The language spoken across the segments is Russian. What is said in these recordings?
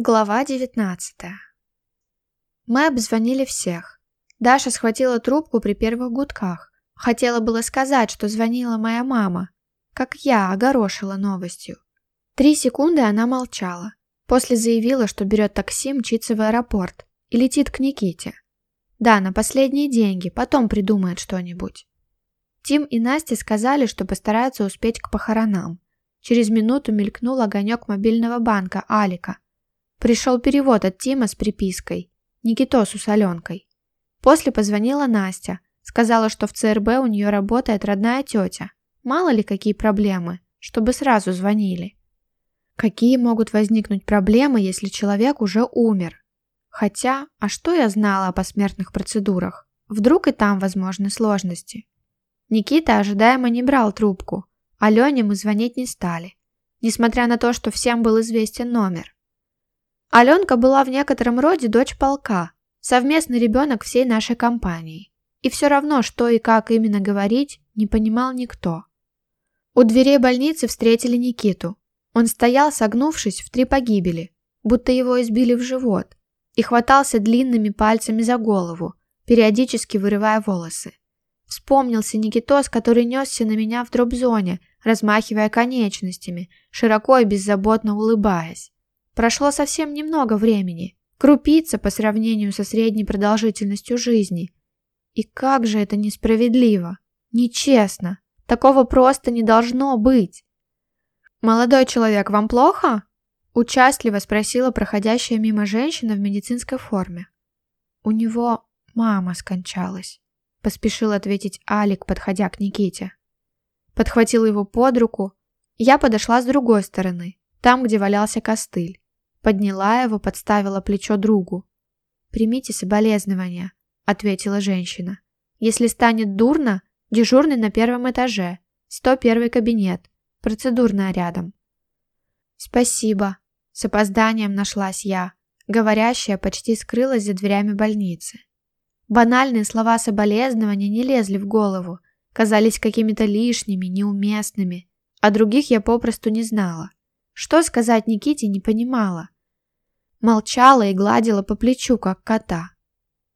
Глава 19 Мы обзвонили всех. Даша схватила трубку при первых гудках. Хотела было сказать, что звонила моя мама, как я огорошила новостью. Три секунды она молчала. После заявила, что берет такси, мчится в аэропорт и летит к Никите. Да, на последние деньги, потом придумает что-нибудь. Тим и Настя сказали, что постараются успеть к похоронам. Через минуту мелькнул огонек мобильного банка Алика – Пришел перевод от Тима с припиской. Никитосу с Аленкой. После позвонила Настя. Сказала, что в ЦРБ у нее работает родная тетя. Мало ли какие проблемы, чтобы сразу звонили. Какие могут возникнуть проблемы, если человек уже умер? Хотя, а что я знала о посмертных процедурах? Вдруг и там возможны сложности. Никита ожидаемо не брал трубку. Алене мы звонить не стали. Несмотря на то, что всем был известен номер. Аленка была в некотором роде дочь полка, совместный ребенок всей нашей компании. И все равно, что и как именно говорить, не понимал никто. У дверей больницы встретили Никиту. Он стоял, согнувшись, в три погибели, будто его избили в живот, и хватался длинными пальцами за голову, периодически вырывая волосы. Вспомнился Никитос, который несся на меня в дробзоне, размахивая конечностями, широко и беззаботно улыбаясь. Прошло совсем немного времени, крупица по сравнению со средней продолжительностью жизни. И как же это несправедливо, нечестно, такого просто не должно быть. «Молодой человек, вам плохо?» – участливо спросила проходящая мимо женщина в медицинской форме. «У него мама скончалась», – поспешил ответить Алик, подходя к Никите. Подхватил его под руку. Я подошла с другой стороны, там, где валялся костыль подняла его, подставила плечо другу. «Примите соболезнования», — ответила женщина. «Если станет дурно, дежурный на первом этаже, 101 кабинет, процедурная рядом». «Спасибо», — с опозданием нашлась я. Говорящая почти скрылась за дверями больницы. Банальные слова соболезнования не лезли в голову, казались какими-то лишними, неуместными, а других я попросту не знала. Что сказать Никите не понимала молчала и гладила по плечу, как кота.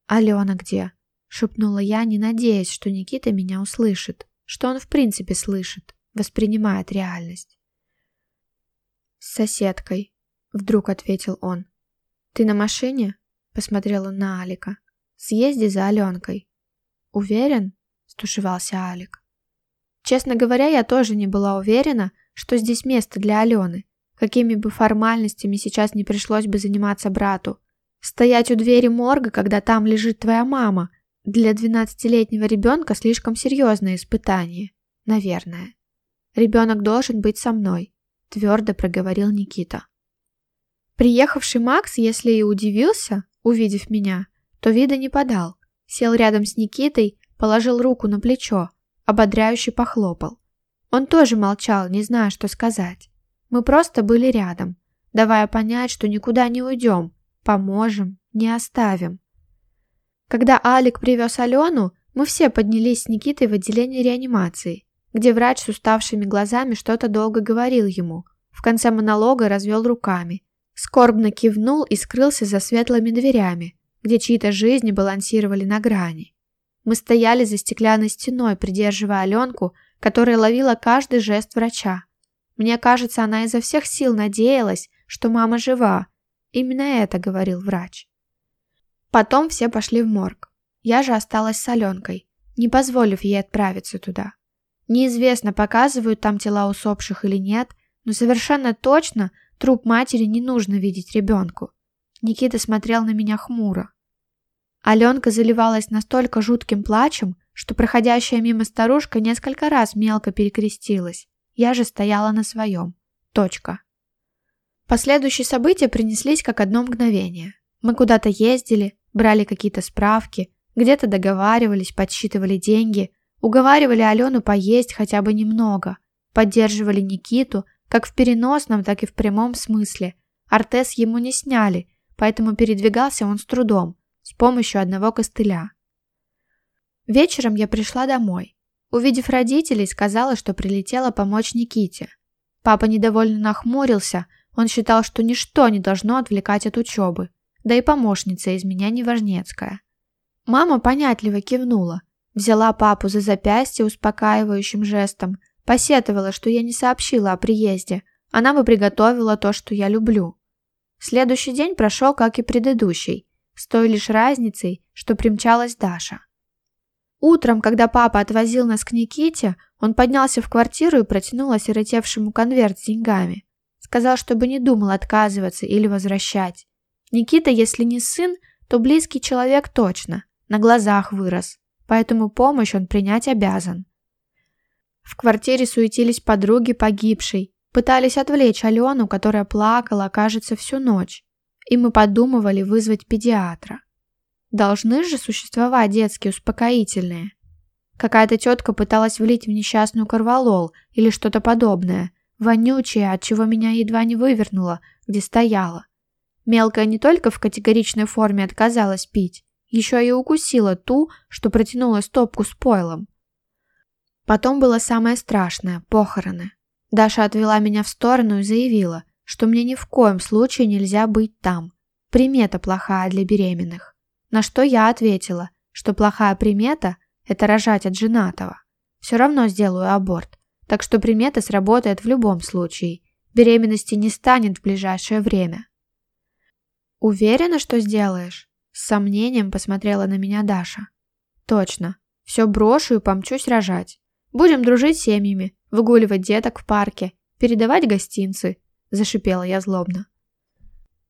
«Алена где?» — шепнула я, не надеясь, что Никита меня услышит, что он в принципе слышит, воспринимает реальность. «С соседкой», — вдруг ответил он. «Ты на машине?» — посмотрела на Алика. «Съезди за Аленкой». «Уверен?» — стушевался Алик. Честно говоря, я тоже не была уверена, что здесь место для Алены — какими бы формальностями сейчас не пришлось бы заниматься брату. Стоять у двери морга, когда там лежит твоя мама, для двенадцатилетнего ребенка слишком серьезное испытание, наверное. Ребенок должен быть со мной, твердо проговорил Никита. Приехавший Макс, если и удивился, увидев меня, то вида не подал. Сел рядом с Никитой, положил руку на плечо, ободряюще похлопал. Он тоже молчал, не зная, что сказать. Мы просто были рядом, давая понять, что никуда не уйдем, поможем, не оставим. Когда Алик привез Алену, мы все поднялись с Никитой в отделение реанимации, где врач с уставшими глазами что-то долго говорил ему. В конце монолога развел руками. Скорбно кивнул и скрылся за светлыми дверями, где чьи-то жизни балансировали на грани. Мы стояли за стеклянной стеной, придерживая Аленку, которая ловила каждый жест врача. Мне кажется, она изо всех сил надеялась, что мама жива. Именно это говорил врач. Потом все пошли в морг. Я же осталась с Аленкой, не позволив ей отправиться туда. Неизвестно, показывают там тела усопших или нет, но совершенно точно труп матери не нужно видеть ребенку. Никита смотрел на меня хмуро. Аленка заливалась настолько жутким плачем, что проходящая мимо старушка несколько раз мелко перекрестилась. Я же стояла на своем. Точка. Последующие события принеслись как одно мгновение. Мы куда-то ездили, брали какие-то справки, где-то договаривались, подсчитывали деньги, уговаривали Алену поесть хотя бы немного, поддерживали Никиту, как в переносном, так и в прямом смысле. Артез ему не сняли, поэтому передвигался он с трудом, с помощью одного костыля. Вечером я пришла домой. Увидев родителей, сказала, что прилетела помочь Никите. Папа недовольно нахмурился, он считал, что ничто не должно отвлекать от учебы, да и помощница из меня неважнецкая. Мама понятливо кивнула, взяла папу за запястье успокаивающим жестом, посетовала, что я не сообщила о приезде, она бы приготовила то, что я люблю. Следующий день прошел, как и предыдущий, с той лишь разницей, что примчалась Даша. Утром, когда папа отвозил нас к Никите, он поднялся в квартиру и протянул осиротевшему конверт с деньгами. Сказал, чтобы не думал отказываться или возвращать. Никита, если не сын, то близкий человек точно, на глазах вырос, поэтому помощь он принять обязан. В квартире суетились подруги погибшей, пытались отвлечь Алену, которая плакала, кажется, всю ночь, и мы подумывали вызвать педиатра. Должны же существовать детские успокоительные. Какая-то тетка пыталась влить в несчастную корвалол или что-то подобное, вонючее, от чего меня едва не вывернуло, где стояла. Мелкая не только в категоричной форме отказалась пить, еще и укусила ту, что протянула стопку с пойлом. Потом было самое страшное – похороны. Даша отвела меня в сторону и заявила, что мне ни в коем случае нельзя быть там. Примета плохая для беременных. На что я ответила, что плохая примета – это рожать от женатого. Все равно сделаю аборт, так что примета сработает в любом случае. Беременности не станет в ближайшее время. «Уверена, что сделаешь?» С сомнением посмотрела на меня Даша. «Точно. Все брошу и помчусь рожать. Будем дружить семьями, выгуливать деток в парке, передавать гостинцы», – зашипела я злобно.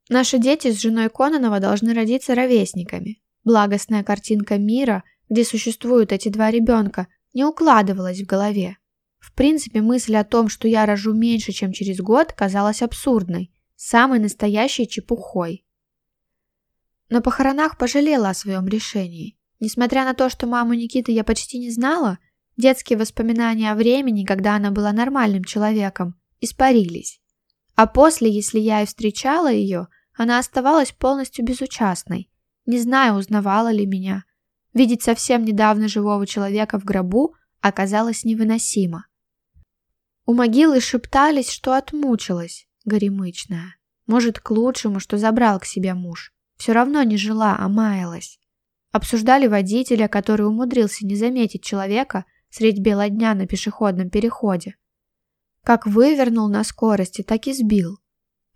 Наши дети с женой Кононова должны родиться ровесниками. Благостная картинка мира, где существуют эти два ребенка, не укладывалась в голове. В принципе, мысль о том, что я рожу меньше, чем через год, казалась абсурдной, самой настоящей чепухой. На похоронах пожалела о своем решении. Несмотря на то, что маму Никиты я почти не знала, детские воспоминания о времени, когда она была нормальным человеком, испарились. А после, если я и встречала ее, она оставалась полностью безучастной, не знаю, узнавала ли меня. Видеть совсем недавно живого человека в гробу оказалось невыносимо. У могилы шептались, что отмучилась, горемычная. Может, к лучшему, что забрал к себе муж. Все равно не жила, а маялась. Обсуждали водителя, который умудрился не заметить человека средь бела дня на пешеходном переходе как вывернул на скорости, так и сбил.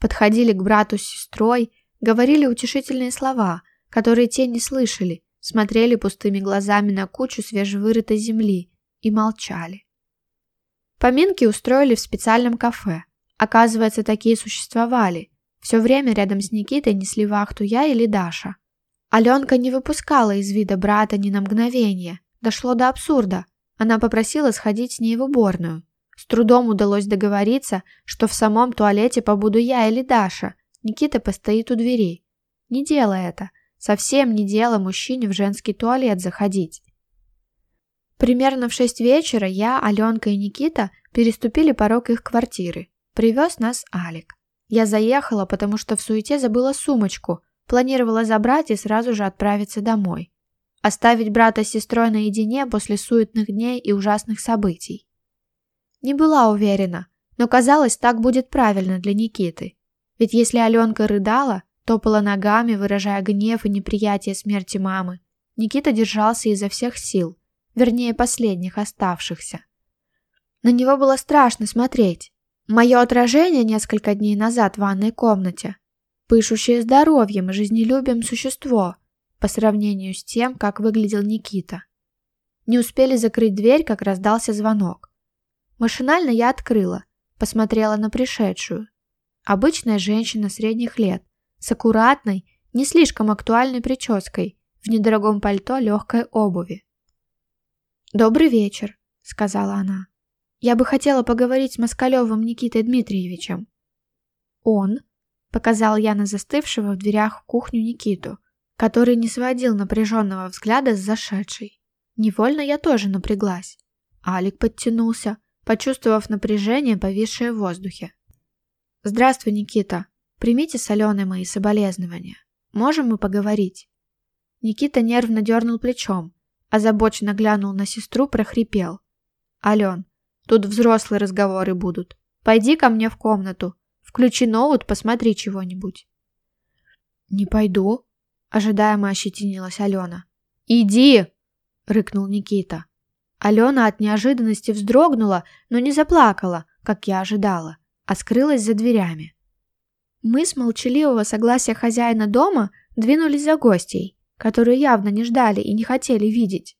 Подходили к брату с сестрой, говорили утешительные слова, которые те не слышали, смотрели пустыми глазами на кучу свежевырытой земли и молчали. Поминки устроили в специальном кафе. Оказывается, такие существовали. Все время рядом с Никитой несли вахту я или Даша. Аленка не выпускала из вида брата ни на мгновение. Дошло до абсурда. Она попросила сходить с ней в уборную. С трудом удалось договориться, что в самом туалете побуду я или Даша. Никита постоит у двери. Не делай это. Совсем не дело мужчине в женский туалет заходить. Примерно в шесть вечера я, Аленка и Никита переступили порог их квартиры. Привез нас Алик. Я заехала, потому что в суете забыла сумочку, планировала забрать и сразу же отправиться домой. Оставить брата с сестрой наедине после суетных дней и ужасных событий. Не была уверена, но казалось, так будет правильно для Никиты. Ведь если Аленка рыдала, топала ногами, выражая гнев и неприятие смерти мамы, Никита держался изо всех сил, вернее последних оставшихся. На него было страшно смотреть. Мое отражение несколько дней назад в ванной комнате. Пышущее здоровьем и жизнелюбием существо по сравнению с тем, как выглядел Никита. Не успели закрыть дверь, как раздался звонок. Машинально я открыла, посмотрела на пришедшую. Обычная женщина средних лет, с аккуратной, не слишком актуальной прической, в недорогом пальто легкой обуви. «Добрый вечер», — сказала она. «Я бы хотела поговорить с Москалевым Никитой Дмитриевичем». «Он», — показал я на застывшего в дверях кухню Никиту, который не сводил напряженного взгляда с зашедшей. Невольно я тоже напряглась. Алик подтянулся, почувствовав напряжение, повисшее в воздухе. «Здравствуй, Никита. Примите соленые мои соболезнования. Можем мы поговорить?» Никита нервно дернул плечом, озабоченно глянул на сестру, прохрипел. «Ален, тут взрослые разговоры будут. Пойди ко мне в комнату. Включи ноут, посмотри чего-нибудь». «Не пойду», – ожидаемо ощетинилась Алена. «Иди!» – рыкнул Никита. Алена от неожиданности вздрогнула, но не заплакала, как я ожидала, а скрылась за дверями. Мы с молчаливого согласия хозяина дома двинулись за гостей, которые явно не ждали и не хотели видеть.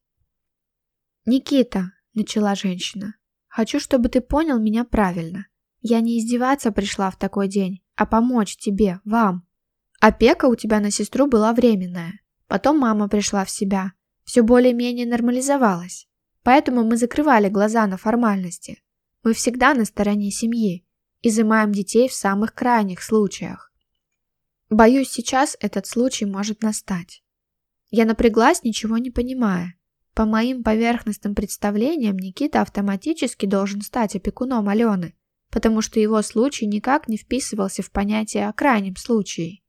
«Никита», — начала женщина, — «хочу, чтобы ты понял меня правильно. Я не издеваться пришла в такой день, а помочь тебе, вам. Опека у тебя на сестру была временная, потом мама пришла в себя, все более-менее нормализовалось поэтому мы закрывали глаза на формальности. Мы всегда на стороне семьи, изымаем детей в самых крайних случаях. Боюсь, сейчас этот случай может настать. Я напряглась, ничего не понимая. По моим поверхностным представлениям, Никита автоматически должен стать опекуном Алены, потому что его случай никак не вписывался в понятие о крайнем случае.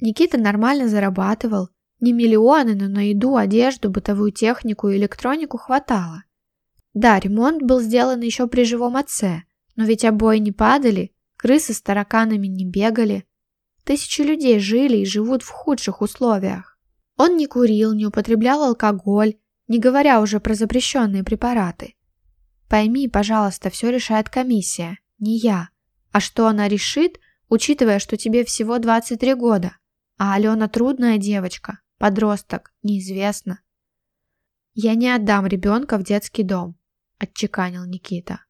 Никита нормально зарабатывал, не миллионы, но на еду, одежду, бытовую технику и электронику хватало. Да, ремонт был сделан еще при живом отце, но ведь обои не падали, крысы с тараканами не бегали. Тысячи людей жили и живут в худших условиях. Он не курил, не употреблял алкоголь, не говоря уже про запрещенные препараты. Пойми, пожалуйста, все решает комиссия, не я. А что она решит, учитывая, что тебе всего 23 года, а Алена трудная девочка, Подросток, неизвестно. «Я не отдам ребенка в детский дом», – отчеканил Никита.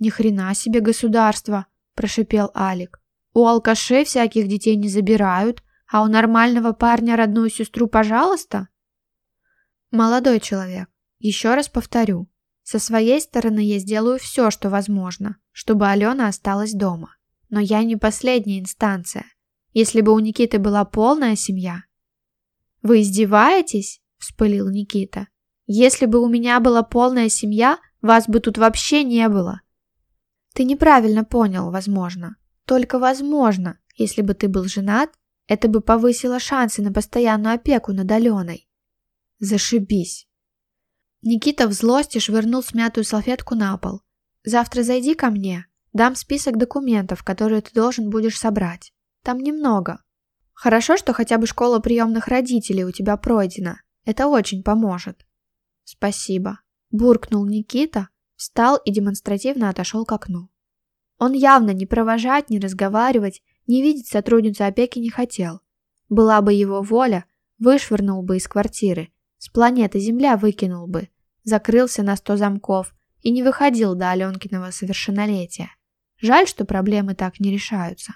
«Ни хрена себе государство!» – прошипел Алик. «У алкашей всяких детей не забирают, а у нормального парня родную сестру, пожалуйста?» «Молодой человек, еще раз повторю. Со своей стороны я сделаю все, что возможно, чтобы Алена осталась дома. Но я не последняя инстанция. Если бы у Никиты была полная семья, «Вы издеваетесь?» – вспылил Никита. «Если бы у меня была полная семья, вас бы тут вообще не было». «Ты неправильно понял, возможно. Только возможно, если бы ты был женат, это бы повысило шансы на постоянную опеку над Аленой». «Зашибись!» Никита в злости швырнул смятую салфетку на пол. «Завтра зайди ко мне, дам список документов, которые ты должен будешь собрать. Там немного, Хорошо, что хотя бы школа приемных родителей у тебя пройдена. Это очень поможет. Спасибо. Буркнул Никита, встал и демонстративно отошел к окну. Он явно не провожать, не разговаривать, не видеть сотрудницу опеки не хотел. Была бы его воля, вышвырнул бы из квартиры, с планеты Земля выкинул бы, закрылся на сто замков и не выходил до Аленкиного совершеннолетия. Жаль, что проблемы так не решаются.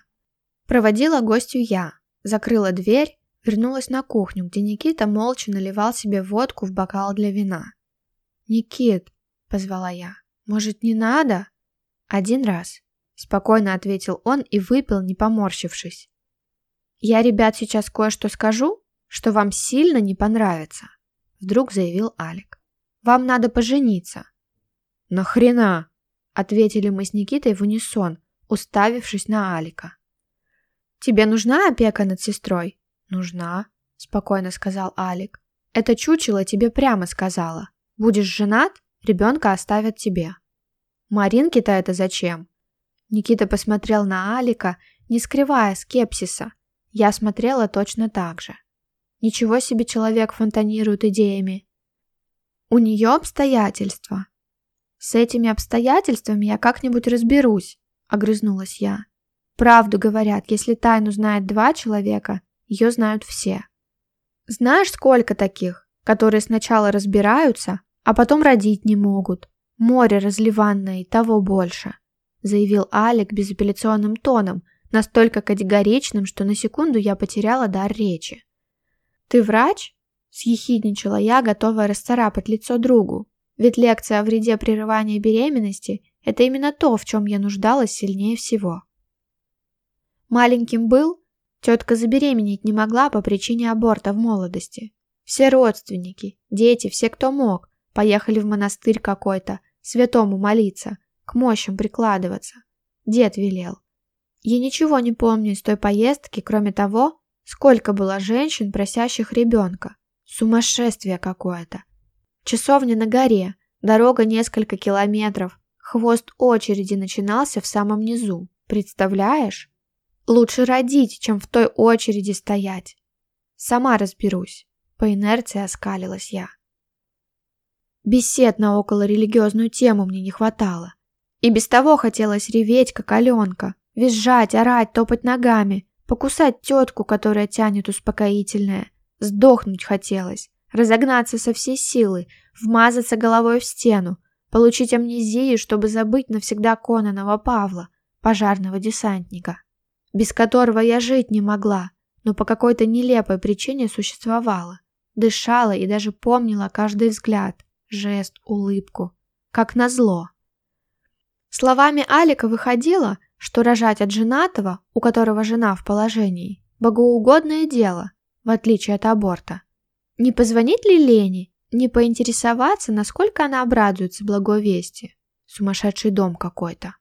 Проводила гостью я закрыла дверь, вернулась на кухню, где Никита молча наливал себе водку в бокал для вина. «Никит», — позвала я, — «может, не надо?» «Один раз», — спокойно ответил он и выпил, не поморщившись. «Я, ребят, сейчас кое-что скажу, что вам сильно не понравится», — вдруг заявил Алик. «Вам надо пожениться». «Нахрена?» — ответили мы с Никитой в унисон, уставившись на Алика. «Тебе нужна опека над сестрой?» «Нужна», — спокойно сказал Алик. «Это чучело тебе прямо сказала. Будешь женат, ребенка оставят тебе». «Маринке-то это зачем?» Никита посмотрел на Алика, не скрывая скепсиса. Я смотрела точно так же. Ничего себе человек фонтанирует идеями. У нее обстоятельства. С этими обстоятельствами я как-нибудь разберусь, огрызнулась я. Правду говорят, если тайну знает два человека, ее знают все. Знаешь, сколько таких, которые сначала разбираются, а потом родить не могут? Море разливанное и того больше, заявил Алик безапелляционным тоном, настолько категоричным, что на секунду я потеряла дар речи. «Ты врач?» – съехидничала я, готовая расцарапать лицо другу. Ведь лекция о вреде прерывания беременности – это именно то, в чем я нуждалась сильнее всего. Маленьким был, тетка забеременеть не могла по причине аборта в молодости. Все родственники, дети, все кто мог, поехали в монастырь какой-то, святому молиться, к мощам прикладываться. Дед велел. Я ничего не помню из той поездки, кроме того, сколько было женщин, просящих ребенка. Сумасшествие какое-то. Часовня на горе, дорога несколько километров, хвост очереди начинался в самом низу. Представляешь? Лучше родить, чем в той очереди стоять. Сама разберусь. По инерции оскалилась я. Бесед на околорелигиозную тему мне не хватало. И без того хотелось реветь, как Аленка, визжать, орать, топать ногами, покусать тетку, которая тянет успокоительное. Сдохнуть хотелось, разогнаться со всей силы, вмазаться головой в стену, получить амнезию, чтобы забыть навсегда Кононова Павла, пожарного десантника без которого я жить не могла, но по какой-то нелепой причине существовала. Дышала и даже помнила каждый взгляд, жест, улыбку. Как назло. Словами Алика выходило, что рожать от женатого, у которого жена в положении, богоугодное дело, в отличие от аборта. Не позвонить ли Лене, не поинтересоваться, насколько она обрадуется благовести? Сумасшедший дом какой-то.